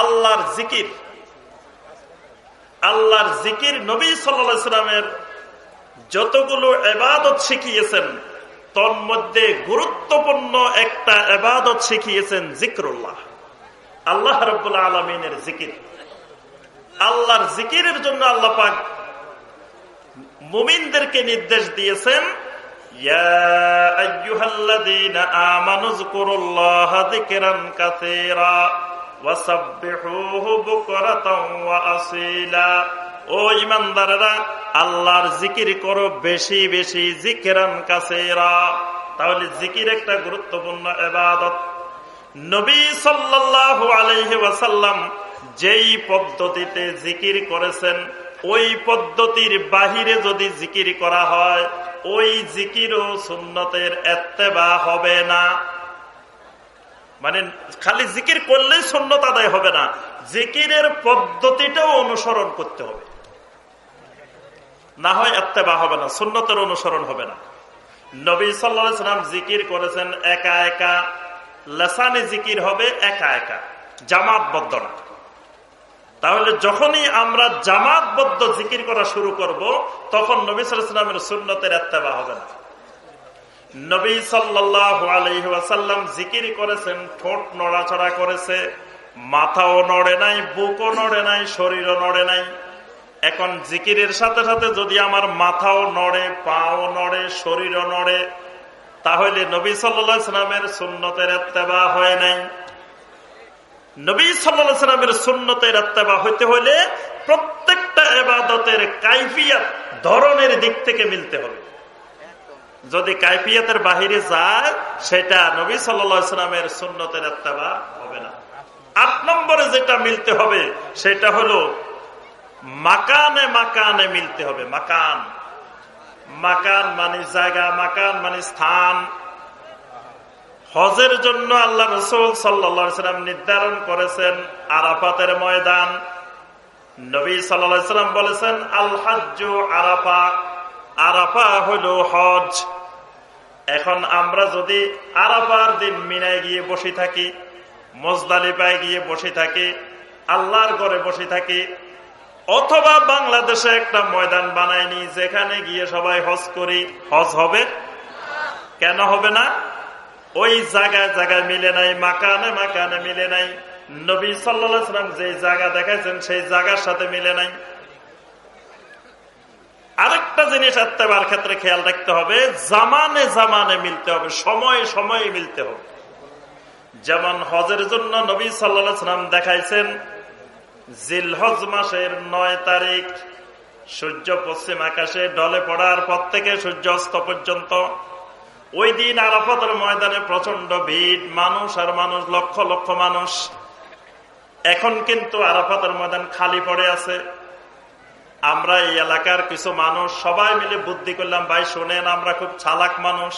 আল্লাহর জিকির। আল্লাহর জিকির নবী সাল্লামের যতগুলো এবাদত শিখিয়েছেন তন্মধ্যে গুরুত্বপূর্ণ একটা এবাদত শিখিয়েছেন জিক্রুল্লাহ। আল্লাহ রব্বুল্লা আলমিনের জিকির। আল্লাহর জিকিরের জন্য আল্লাহ পাক মুমিনদেরকে নির্দেশ দিয়েছেন ও ইমানদারেরা আল্লাহর জিকির করো বেশি বেশি জিকেরান কাছেরা তাহলে জিকির একটা গুরুত্বপূর্ণ এবাদত নবী সাল্লাহ আলহি ওয়াসাল্লাম যেই পদ্ধতিতে জিকির করেছেন, ওই পদ্ধতির বাহিরে যদি জিকির করা হয়, ওই জিকিরও সুন্নতের এত্তেবা হবে না। মানে খালি জিকির করলেই সুন্নত আদায় হবে না, জিকিরের পদ্ধতিটাও অনুসরণ করতে হবে। না হয় এত্তেবা হবে না, সুন্নতের অনুসরণ হবে না। নবী সাল্লাম জিকির করেছেন, একা একা। লেসানি জিকির হবে একা একা, জামাতবদ্ধ না। তাহলে যখনই আমরা জামাতবদ্ধ জিকির করা শুরু করব, তখন নবী সাল্লামের সুন্নতের এত্তেবা হবে না। নবী সাল্লাহ আলহাসাল্লাম জিকির করেছেন, ঠোঁট নড়াচড়া করেছে, মাথাও নড়ে নাই, বুকও নড়ে নাই, শরীরও নড়ে নাই। এখন জিকিরের সাথে সাথে যদি আমার মাথাও নড়ে, পাও নড়ে, শরীরও নড়ে, তাহলে নবী সাল্লামের সুন্নতের এত্তেবা হয় নাই। নবী সাল্লামের সুন্নতের এত্তেবা হইতে হলে প্রত্যেকটা এবাদতের কাইফিয়াত ধরনের দিক থেকে মিলতে হবে। যদি কাইফিয়াতের বাহিরে যায়, সেটা নবী সাল্লামের সুন্নতের এত্তেবা হবে না। আট নম্বরে যেটা মিলতে হবে, সেটা হলো মাকানে মাকানে মিলতে হবে। মাকান। মাকান মানে জায়গা, মাকান মানে স্থান। হজের জন্য আল্লাহ রসুল সাল্লাম নির্ধারণ করেছেন আরাফাতের ময়দান। নবী সাল্লাম বলেছেন আল হাজ আরাফা। আরাফা হইল হজ। এখন আমরা যদি আরাফার দিন মিনায় গিয়ে বসে থাকি মজদালিপায় গিয়ে বসে থাকি, আল্লাহর ঘরে বসে থাকি, অথবা বাংলাদেশে একটা ময়দান বানায়নি যেখানে গিয়ে সবাই হজ করি, হজ হবে? কেন হবে না? ওই জায়গায় জায়গায় মিলে নাই, মাকানে মাকানে মিলে নাই। নবী সাল্লাম যে জায়গা দেখাইছেন, সেই জায়গার সাথে মিলে নাই। আরেকটা জিনিস এত্তেবার ক্ষেত্রে খেয়াল রাখতে হবে, জামানে জামানে মিলতে হবে, সময়ে সময়ে মিলতে হবে। যেমন হজের জন্য নবী সাল্লাম দেখাইছেন, জিলহজ মাসের নয় তারিখ, সূর্য পশ্চিম আকাশে ডলে পড়ার পর থেকে সূর্য অস্ত পর্যন্ত। ওই দিন আরাফতের ময়দানে প্রচণ্ড ভিড়, মানুষ আর মানুষ, লক্ষ লক্ষ মানুষ। এখন কিন্তু আরাফতের ময়দান খালি পড়ে আছে। আমরা এই এলাকার কিছু মানুষ, সবাই মিলে বুদ্ধি করলাম, ভাই, শোনেন, আমরা খুব চালাক মানুষ।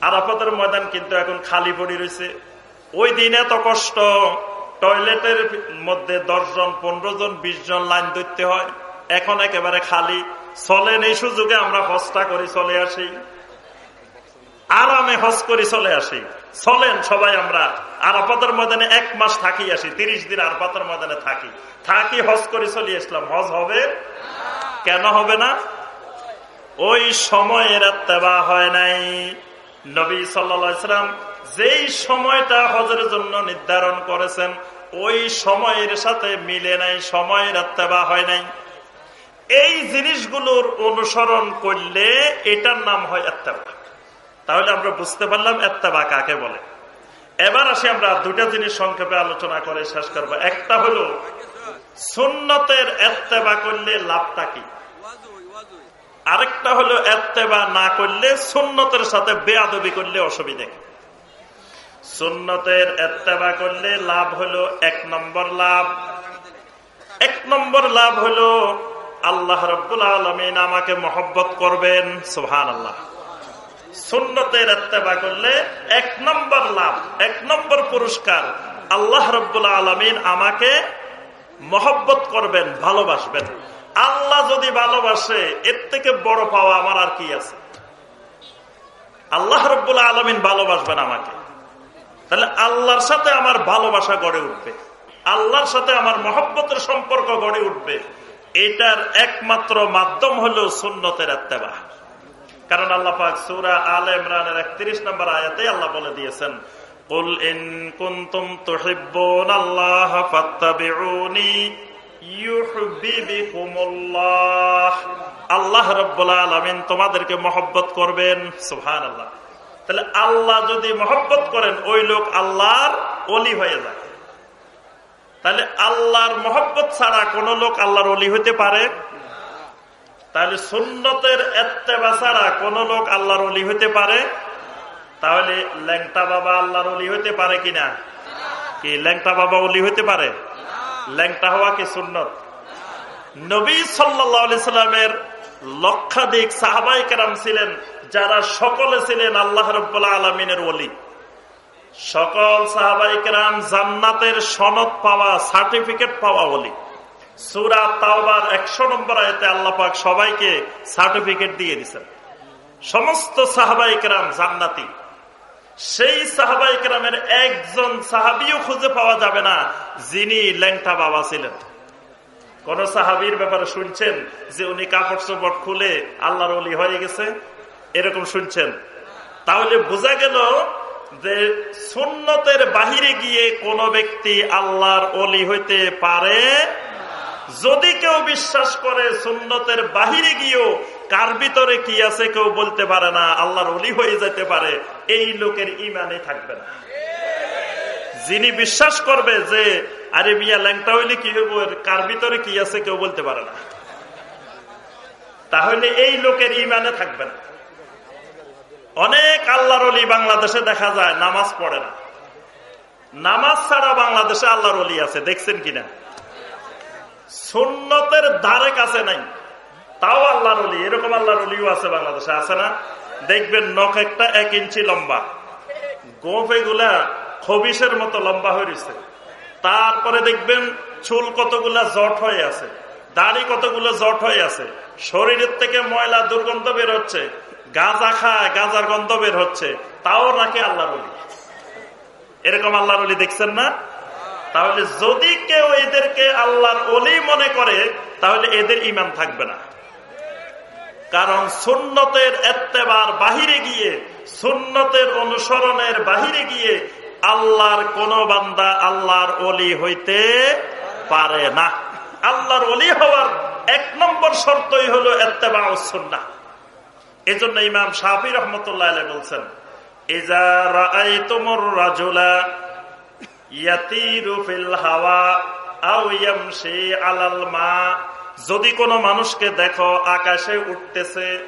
আরাফতের ময়দান কিন্তু এখন খালি পড়ে রয়েছে। ওই দিন এত কষ্ট, টয়লেটের মধ্যে দশ জন পনেরো জন বিশ জন লাইন ধরতে হয়। এখন একেবারে খালি। চলেন, এই সুযোগে আমরা হজটা করি, চলে আসি। আরামে হজ করি, চলে আসি। চলেন সবাই আমরা। আরাপাতের ময়দানে এক মাস থাকি আসি, তিরিশ দিন আরাপাতের ময়দানে থাকি। থাকি হজ করে চলে আসলাম। হজ হবে? কেন হবে না? ওই সময়ের তেবা হয় নাই। নবী সাল্লাম যেই সময়টা হজের জন্য নির্ধারণ করেছেন, ওই সময়ের সাথে মিলে নাই, সময়ের তেবা হয় নাই। এই জিনিসগুলোর অনুসরণ করলে এটার নাম হয় এত্তেবা তাহলে আমরা বুঝতে পারলাম এত্তেবা কাকে বলে। এবার আসি আমরা দুটা জিনিস সংক্ষেপে আলোচনা করে শেষ করব। একটা হলো, সুন্নতের এত্তেবা করলে লাভটা কি? আরেকটা হলো, এত্তেবা না করলে সুন্নতের সাথে বেয়াদবি করলে অসুবিধা সুন্নতের এত্তেবা করলে লাভ হলো এক নম্বর লাভ। এক নম্বর লাভ হলো, আল্লাহ রব্বুল আলমিন আমাকে মহব্বত করবেন সুহান আল্লাহ সুন্নতের এত্তেবা করলে এক নম্বর লাভ, এক নম্বর পুরস্কার। আল্লাহ রব্বুল আলমিন আমাকে মহব্বত করবেন, ভালোবাসবেন। আল্লাহ যদি ভালোবাসে, এর থেকে বড় পাওয়া আমার আর কি আছে? আল্লাহ রব্বুল আলমিন ভালোবাসবেন আমাকে। তাহলে আল্লাহর সাথে আমার ভালোবাসা গড়ে উঠবে। আল্লাহর সাথে আমার মহব্বতের সম্পর্ক গড়ে উঠবে। এটার একমাত্র মাধ্যম হলো সুন্নতের এত্তেবা কারণ আল্লাহ পাক সুরা আল ইমরানের একত্রিশ নম্বর আয়াতে আল্লাহ বলে দিয়েছেন قل إن كنتم تحبون الله فاتبعوني يحببكم الله আল্লাহ রব্বুল আলমিন তোমাদেরকে মহব্বত করবেন সুহান আল্লাহ তাহলে আল্লাহ যদি মহব্বত করেন ওই লোক আল্লাহর অলি হয়ে যায় তাহলে আল্লাহর মহব্বত ছাড়া কোন লোক আল্লাহর অলি হইতে পারে তাহলে সুন্নতের এত্তেবা ছাড়া কোন লোক আল্লাহর অলি হইতে পারে? তাহলে ল্যাংটা বাবা আল্লাহর অলি হইতে পারে কিনা? কি ল্যাংটা বাবা অলি হইতে পারে? ল্যাংটা হওয়া কি সুন্নত? নবী সাল্লামের লক্ষাধিক সাহাবাই কেরাম ছিলেন, যারা সকলে ছিলেন আল্লাহ রব্বুল্লাহ আলমিনের অলি সকল সাহাবাই কেরাম জান্নাতের সনদ পাওয়া, সার্টিফিকেট পাওয়া অলি সুরা একশো নম্বর আয়তে সবাইকে সার্টিফিকেট দিয়ে দিচ্ছেন সমস্ত সাহাবাই কেরাম জান্নাতি। সেই সাহাবাই কেরামের একজন সাহাবিও খুঁজে পাওয়া যাবে না, যিনি ল্যাংটা বাবা ছিলেন। কোন সাহাবির ব্যাপারে শুনছেন যে উনি কাপড় চোপড় খুলে আল্লাহর অলি হয়ে গেছে? এরকম শুনছেন? তাহলে বোঝা গেল যে সুন্নতের বাহিরে গিয়ে কোন ব্যক্তি আল্লাহর অলি হইতে পারে যদি কেউ বিশ্বাস করে সুন্নতের বাহিরে গিয়েও কার ভিতরে কি আছে কেউ বলতে পারে না, আল্লাহর অলি হয়ে যেতে পারে, এই লোকের ইমানে থাকবে না। যিনি বিশ্বাস করবে যে, আরে মিয়া, ল্যাংটা হইলে কি হইব কার ভিতরে কি আছে কেউ বলতে পারে না। তাহলে এই লোকের ইমানে থাকবে না। অনেক আল্লাহর অলি বাংলাদেশে দেখা যায়, নামাজ পড়ে না। নামাজ ছাড়া বাংলাদেশে আল্লাহর অলি আছে, দেখছেন কিনা? সুন্নতের ধারে কাছে নাই। তাও আল্লাহর অলি এরকম আল্লাহর অলিও আছে বাংলাদেশে, আছে না? দেখবেন নখ একটা এক ইঞ্চি লম্বা। গোফে গুলা খবিসের মতো লম্বা হয়ে রয়েছে। তারপরে দেখবেন চুল কতগুলা জট হয়ে আছে, দাড়ি কতগুলো জট হয়ে আছে, শরীরের থেকে ময়লা দুর্গন্ধ বের হচ্ছে, গাঁজা খায়, গাঁজার গন্ধ বের হচ্ছে, তাও নাকি আল্লাহর অলি এরকম আল্লাহর অলি দেখছেন না? তাহলে যদি কেউ এদেরকে আল্লাহর অলি মনে করে, তাহলে এদের ইমান থাকবে না। কারণ সুন্নতের এত্তেবার বাহিরে গিয়ে, সুন্নতের অনুসরণের বাহিরে গিয়ে আল্লাহর কোন বান্দা আল্লাহর অলি হইতে পারে না। আল্লাহর অলি হওয়ার এক নম্বর শর্তই হলো এত্তেবা সুন্না এই জন্য ইমাম শাহি রহমতুল্লাহ বলছেন, ইজা তোমর রাজুলা যদি কোন মানুষকে দেখো আকাশে উঠতেছে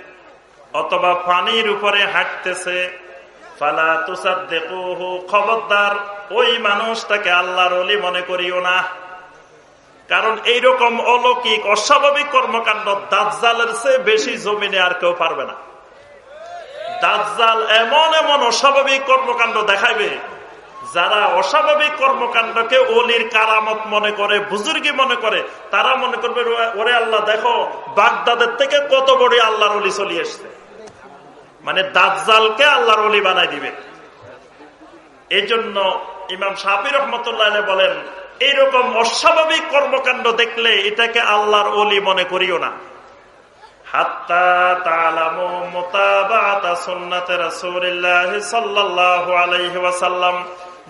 অথবা পানির উপরে হাঁটতেছে, ফালা তুষার দেখো খবরদার, ওই মানুষটাকে আল্লাহর অলি মনে করিও না। কারণ এইরকম অলৌকিক, অস্বাভাবিক কর্মকাণ্ড দাজ্জালের চেয়ে বেশি জমিনে আর কেউ পারবে না। দাজ্জাল এমন এমন অস্বাভাবিক কর্মকাণ্ড দেখাইবে যারা অস্বাভাবিক কর্মকাণ্ডকে অলির কারামত মনে করে, বুজুর্গি মনে করে, তারা মনে করবে, ওরে আল্লাহ, দেখো, বাগদাদের থেকে কত বড় আল্লাহর অলি চলি এসছে। মানে দাজ্জালকে আল্লাহর অলি বানাই দিবে। এই জন্য ইমাম শাহির রহমতুল্লাহ বলেন, এইরকম অস্বাভাবিক কর্মকাণ্ড দেখলে এটাকে আল্লাহর অলি মনে করিও না। হাত্তা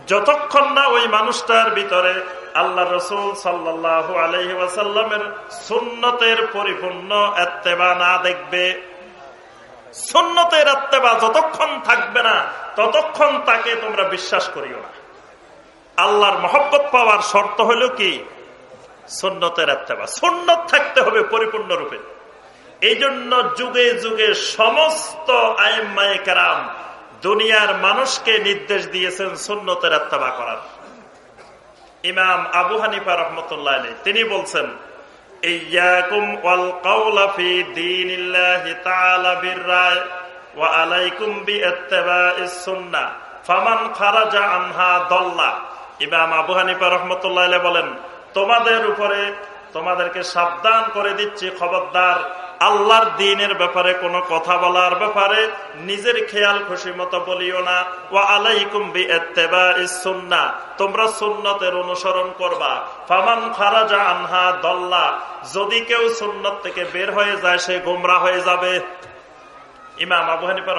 যতক্ষণ না ওই মানুষটার ভিতরে আল্লাহ রসুল সাল্লাহ আলহি সুন্নতের পরিপূর্ণ এত্তেবা না দেখবে, সুন্নতের এত্তেবা যতক্ষণ থাকবে না, ততক্ষণ তাকে তোমরা বিশ্বাস করিও না। আল্লাহর মহব্বত পাওয়ার শর্ত হলো কি? সুন্নতের এত্তেবা। সুন্নত থাকতে হবে পরিপূর্ণ রূপে এই জন্য যুগে যুগে সমস্ত আইম্মায় কেরাম দুনিয়ার মানুষকে নির্দেশ দিয়েছেন সুন্নতের আত্মাবা করার। ইমাম আবু হানিফা রহমতুল্লাহ তিনি বলছেন বলেন, তোমাদের উপরে তোমাদেরকে সাবধান করে দিচ্ছি খবরদার আল্লাহর দিনের ব্যাপারে কোনো কথা বলার ব্যাপারে নিজের খেয়াল খুশি মতো বলিও না। ও আলাইকুম সুন্না। তোমরা সুন্নতের অনুসরণ করবা। ফামান খারাজা আনহা দল্লা। যদি কেউ সুন্নত থেকে বের হয়ে যায়, সে গোমরা হয়ে যাবে। ইমাম আবু হানিফা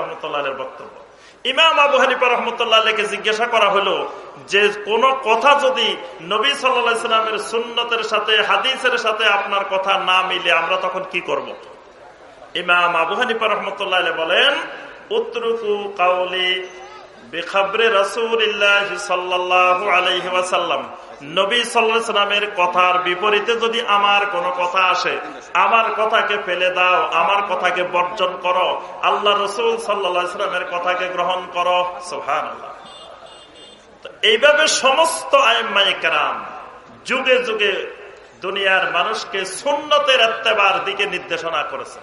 বক্তব্য। ইমাম আবু হানিফা রহমতুল্লাহকে জিজ্ঞাসা করা হলো যে কোন কথা যদি নবী সাল্লামের সুন্নতের সাথে, হাদিসের সাথে আপনার কথা না মিলে, আমরা তখন কি করব। ইমাম আবু হানিফা রহমতুল্লাহ বলেন কাউলি বেখাবরে রসুল্লাহ সাল্লাহ আলহি ওয়াসাল্লাম। নবী সাল্লামের কথার বিপরীতে যদি আমার কোনো কথা আসে, আমার কথাকে ফেলে দাও, আমার কথাকে বর্জন করো, আল্লাহ রসুল সাল্লামের কথাকে গ্রহণ করো সোহান আল্লাহ এইভাবে সমস্ত আইমাইকার যুগে যুগে দুনিয়ার মানুষকে সুন্নতের এত্তেবার দিকে নির্দেশনা করেছে।